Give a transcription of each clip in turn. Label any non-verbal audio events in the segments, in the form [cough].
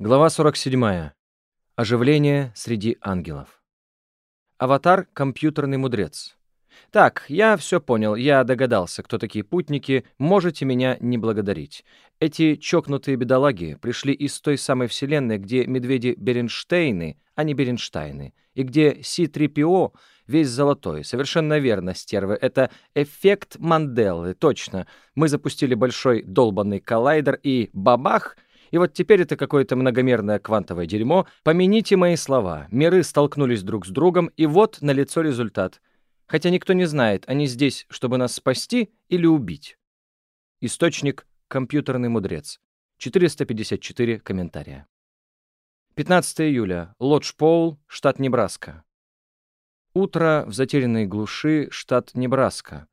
Глава 47. Оживление среди ангелов. Аватар — компьютерный мудрец. Так, я все понял, я догадался, кто такие путники, можете меня не благодарить. Эти чокнутые бедолаги пришли из той самой вселенной, где медведи Беренштейны, а не Беренштайны, и где Си-3PO весь золотой. Совершенно верно, стервы. Это эффект Манделы, точно. Мы запустили большой долбанный коллайдер и бабах — и вот теперь это какое-то многомерное квантовое дерьмо. Помяните мои слова. Миры столкнулись друг с другом, и вот налицо результат. Хотя никто не знает, они здесь, чтобы нас спасти или убить. Источник — компьютерный мудрец. 454 комментария. 15 июля. Лодж-Поул, штат Небраска. Утро в затерянной глуши, штат Небраска.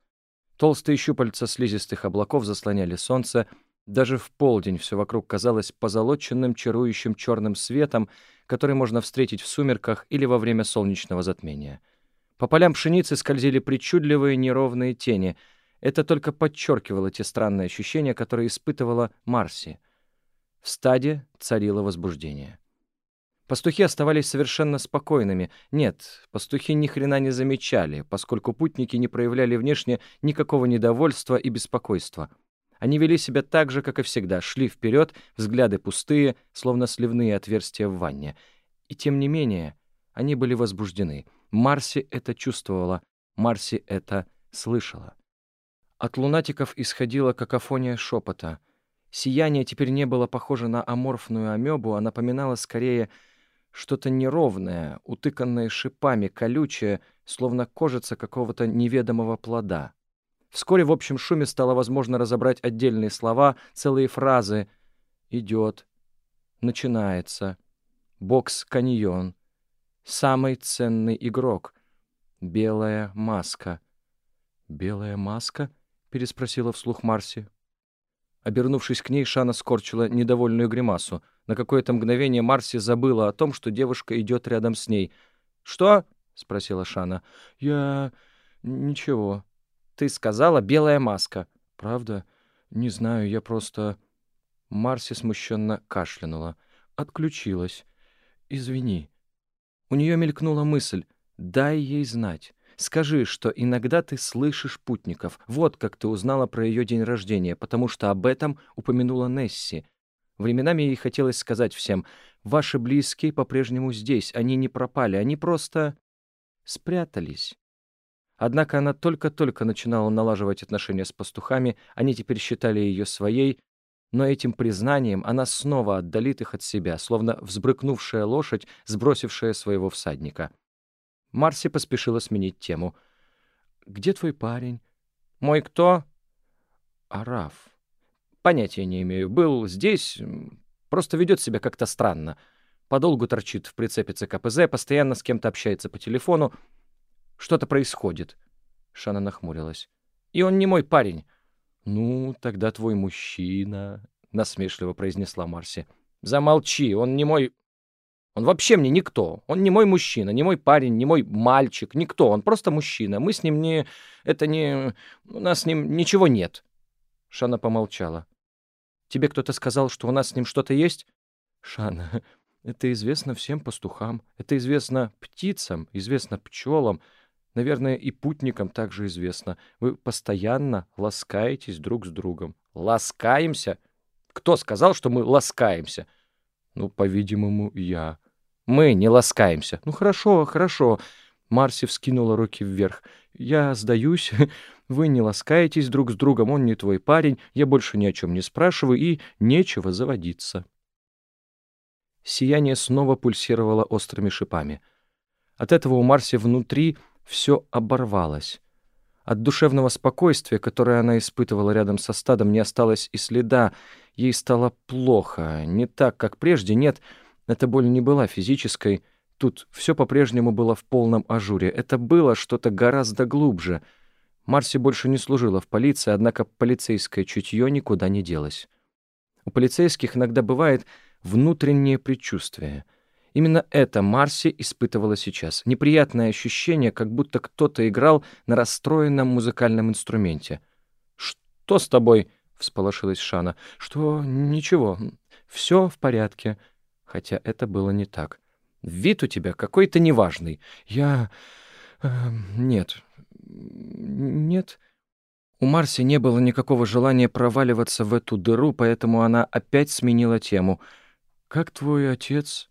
Толстые щупальца слизистых облаков заслоняли солнце, даже в полдень все вокруг казалось позолоченным, чарующим черным светом, который можно встретить в сумерках или во время солнечного затмения. По полям пшеницы скользили причудливые неровные тени. Это только подчеркивало те странные ощущения, которые испытывала Марси. В стаде царило возбуждение. Пастухи оставались совершенно спокойными. Нет, пастухи ни хрена не замечали, поскольку путники не проявляли внешне никакого недовольства и беспокойства — они вели себя так же, как и всегда, шли вперед, взгляды пустые, словно сливные отверстия в ванне. И тем не менее, они были возбуждены. Марси это чувствовала, Марси это слышала. От лунатиков исходила какофония шепота. Сияние теперь не было похоже на аморфную амебу, а напоминало скорее что-то неровное, утыканное шипами, колючее, словно кожица какого-то неведомого плода. Вскоре в общем шуме стало возможно разобрать отдельные слова, целые фразы. «Идет», «Начинается», «Бокс-каньон», «Самый ценный игрок», «Белая маска». «Белая маска?» — переспросила вслух Марси. Обернувшись к ней, Шана скорчила недовольную гримасу. На какое-то мгновение Марси забыла о том, что девушка идет рядом с ней. «Что?» — спросила Шана. «Я... ничего», ты сказала «белая маска». «Правда? Не знаю, я просто...» Марси смущенно кашлянула. Отключилась. «Извини». У нее мелькнула мысль. «Дай ей знать. Скажи, что иногда ты слышишь путников. Вот как ты узнала про ее день рождения, потому что об этом упомянула Несси. Временами ей хотелось сказать всем, «Ваши близкие по-прежнему здесь, они не пропали, они просто спрятались». Однако она только-только начинала налаживать отношения с пастухами, они теперь считали ее своей, но этим признанием она снова отдалит их от себя, словно взбрыкнувшая лошадь, сбросившая своего всадника. Марси поспешила сменить тему. «Где твой парень?» «Мой кто?» «Араф». «Понятия не имею. Был здесь, просто ведет себя как-то странно. Подолгу торчит в прицепе ЦКПЗ, постоянно с кем-то общается по телефону, что-то происходит. Шана нахмурилась. И он не мой парень. Ну, тогда твой мужчина, насмешливо произнесла Марси. Замолчи, он не мой... Он вообще мне никто. Он не мой мужчина, не мой парень, не мой мальчик, никто. Он просто мужчина. Мы с ним не... Это не... У нас с ним ничего нет. Шана помолчала. Тебе кто-то сказал, что у нас с ним что-то есть? Шана, это известно всем пастухам. Это известно птицам, известно пчелам. Наверное, и путникам также известно. Вы постоянно ласкаетесь друг с другом. Ласкаемся? Кто сказал, что мы ласкаемся? Ну, по-видимому, я. Мы не ласкаемся. Ну, хорошо, хорошо. Марси вскинула руки вверх. Я сдаюсь. [laughs] Вы не ласкаетесь друг с другом, он не твой парень. Я больше ни о чем не спрашиваю, и нечего заводиться. Сияние снова пульсировало острыми шипами. От этого у Марси внутри все оборвалось. От душевного спокойствия, которое она испытывала рядом со стадом, не осталось и следа. Ей стало плохо. Не так, как прежде. Нет, эта боль не была физической. Тут все по-прежнему было в полном ажуре. Это было что-то гораздо глубже. Марси больше не служила в полиции, однако полицейское чутье никуда не делось. У полицейских иногда бывает внутреннее предчувствие — Именно это Марси испытывала сейчас. Неприятное ощущение, как будто кто-то играл на расстроенном музыкальном инструменте. «Что с тобой?» — всполошилась Шана. «Что? Ничего. Все в порядке». Хотя это было не так. Вид у тебя какой-то неважный. Я... Э, нет. Нет. У Марси не было никакого желания проваливаться в эту дыру, поэтому она опять сменила тему. «Как твой отец?»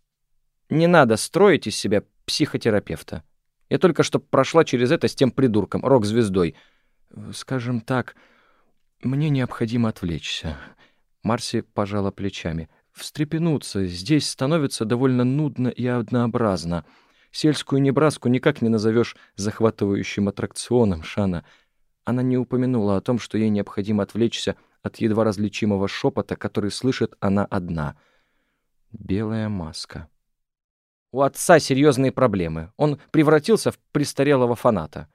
«Не надо строить из себя психотерапевта. Я только что прошла через это с тем придурком, рок-звездой. Скажем так, мне необходимо отвлечься». Марси пожала плечами. «Встрепенуться. Здесь становится довольно нудно и однообразно. Сельскую Небраску никак не назовешь захватывающим аттракционом, Шана». Она не упомянула о том, что ей необходимо отвлечься от едва различимого шепота, который слышит она одна. Белая маска. У отца серьезные проблемы. Он превратился в престарелого фаната.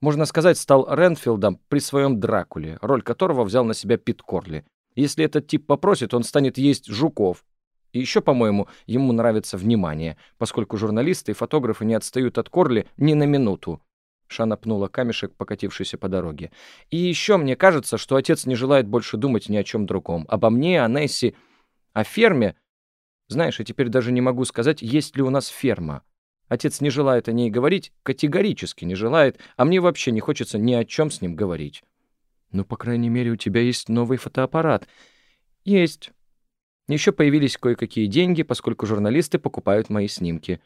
Можно сказать, стал Ренфилдом при своем Дракуле, роль которого взял на себя Пит Корли. Если этот тип попросит, он станет есть жуков. И еще, по-моему, ему нравится внимание, поскольку журналисты и фотографы не отстают от Корли ни на минуту. Шана пнула камешек, покатившийся по дороге. «И еще мне кажется, что отец не желает больше думать ни о чем другом. Обо мне, о Несси, о ферме. Знаешь, я теперь даже не могу сказать, есть ли у нас ферма. Отец не желает о ней говорить, категорически не желает, а мне вообще не хочется ни о чем с ним говорить». «Ну, по крайней мере, у тебя есть новый фотоаппарат». «Есть. Еще появились кое-какие деньги, поскольку журналисты покупают мои снимки».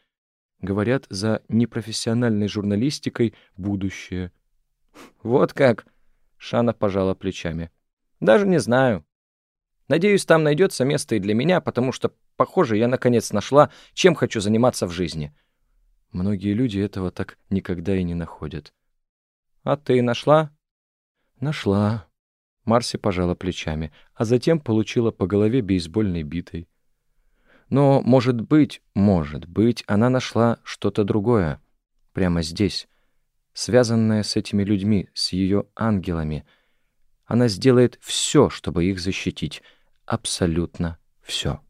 Говорят, за непрофессиональной журналистикой будущее. [laughs] Вот как? Шана пожала плечами. Даже не знаю. Надеюсь, там найдется место и для меня, потому что, похоже, я наконец нашла, чем хочу заниматься в жизни. Многие люди этого так никогда и не находят. А ты нашла? Нашла. Марси пожала плечами, а затем получила по голове бейсбольной битой. Но, может быть, может быть, она нашла что-то другое. Прямо здесь. Связанное с этими людьми, с ее ангелами. Она сделает все, чтобы их защитить. Абсолютно все.